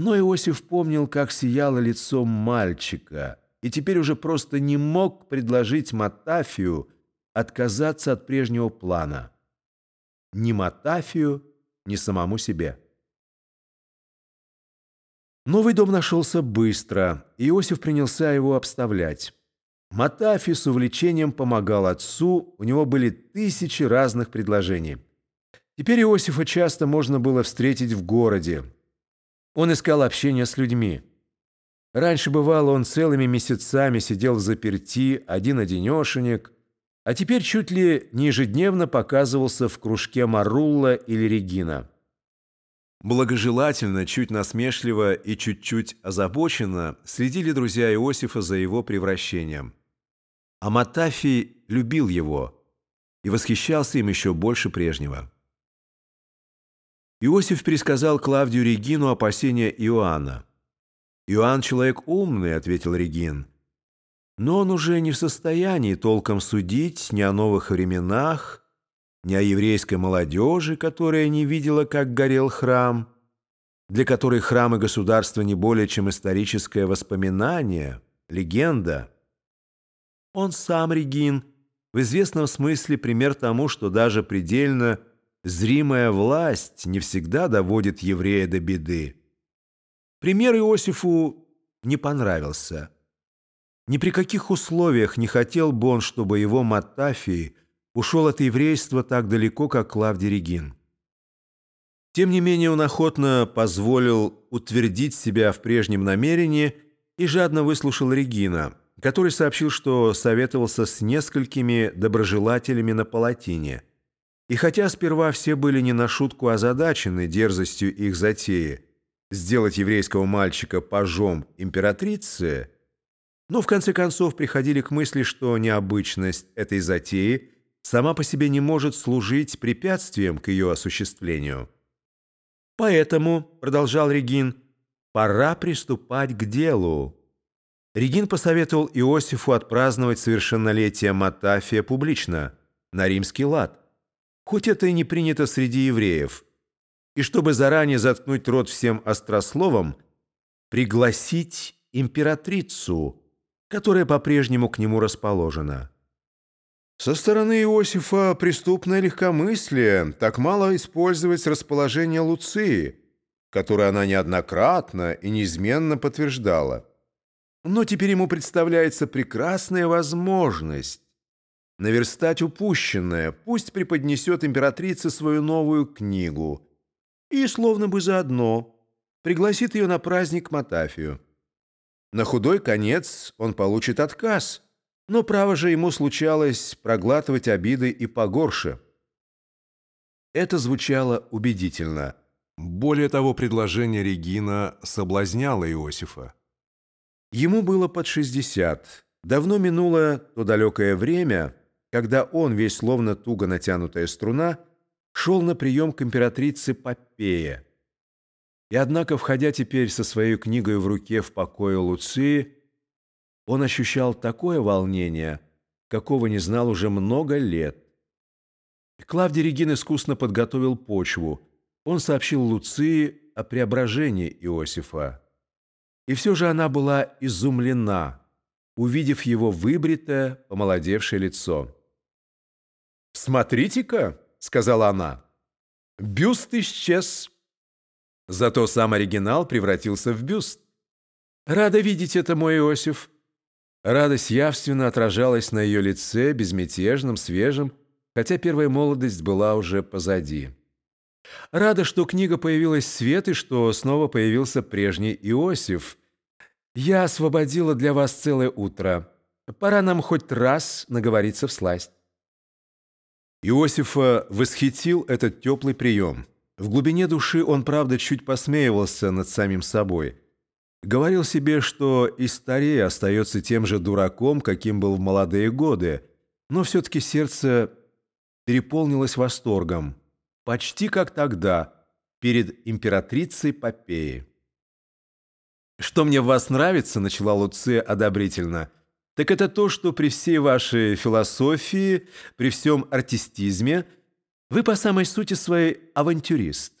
Но Иосиф помнил, как сияло лицо мальчика, и теперь уже просто не мог предложить Матафию отказаться от прежнего плана. Ни Матафию, ни самому себе. Новый дом нашелся быстро, и Иосиф принялся его обставлять. Матафи с увлечением помогал отцу, у него были тысячи разных предложений. Теперь Иосифа часто можно было встретить в городе. Он искал общения с людьми. Раньше, бывало, он целыми месяцами сидел в заперти, один-одинешенек, а теперь чуть ли не ежедневно показывался в кружке Марулла или Регина. Благожелательно, чуть насмешливо и чуть-чуть озабоченно следили друзья Иосифа за его превращением. А Матафий любил его и восхищался им еще больше прежнего. Иосиф пересказал Клавдию Регину опасения Иоанна. «Иоанн человек умный», — ответил Регин. «Но он уже не в состоянии толком судить ни о новых временах, ни о еврейской молодежи, которая не видела, как горел храм, для которой храм и государство не более чем историческое воспоминание, легенда. Он сам, Регин, в известном смысле пример тому, что даже предельно зримая власть не всегда доводит еврея до беды. Пример Иосифу не понравился. Ни при каких условиях не хотел бы он, чтобы его Матафий ушел от еврейства так далеко, как Клавдий Регин. Тем не менее он охотно позволил утвердить себя в прежнем намерении и жадно выслушал Регина, который сообщил, что советовался с несколькими доброжелателями на Палатине. И хотя сперва все были не на шутку озадачены дерзостью их затеи сделать еврейского мальчика пажом императрицы, но в конце концов приходили к мысли, что необычность этой затеи – сама по себе не может служить препятствием к ее осуществлению. «Поэтому», — продолжал Регин, — «пора приступать к делу». Регин посоветовал Иосифу отпраздновать совершеннолетие Матафия публично, на римский лад, хоть это и не принято среди евреев, и чтобы заранее заткнуть рот всем острословом, пригласить императрицу, которая по-прежнему к нему расположена. Со стороны Иосифа преступное легкомыслие так мало использовать расположение Луции, которое она неоднократно и неизменно подтверждала. Но теперь ему представляется прекрасная возможность наверстать упущенное, пусть преподнесет императрице свою новую книгу и, словно бы заодно, пригласит ее на праздник Матафию. На худой конец он получит отказ – но, право же, ему случалось проглатывать обиды и погорше. Это звучало убедительно. Более того, предложение Регина соблазняло Иосифа. Ему было под шестьдесят. Давно минуло то далекое время, когда он, весь словно туго натянутая струна, шел на прием к императрице Попея. И однако, входя теперь со своей книгой в руке в покое Луции, он ощущал такое волнение, какого не знал уже много лет. Клавдий Регин искусно подготовил почву. Он сообщил Луции о преображении Иосифа. И все же она была изумлена, увидев его выбритое, помолодевшее лицо. «Смотрите-ка», — сказала она, — «бюст исчез». Зато сам оригинал превратился в бюст. «Рада видеть это, мой Иосиф», Радость явственно отражалась на ее лице, безмятежном, свежем, хотя первая молодость была уже позади. Рада, что книга появилась в свет и что снова появился прежний Иосиф. Я освободила для вас целое утро. Пора нам хоть раз наговориться в сласть. Иосифа восхитил этот теплый прием. В глубине души он, правда, чуть посмеивался над самим собой – Говорил себе, что и старее остается тем же дураком, каким был в молодые годы, но все-таки сердце переполнилось восторгом, почти как тогда, перед императрицей Попеи. «Что мне в вас нравится», — начала Луция одобрительно, «так это то, что при всей вашей философии, при всем артистизме вы по самой сути своей авантюрист.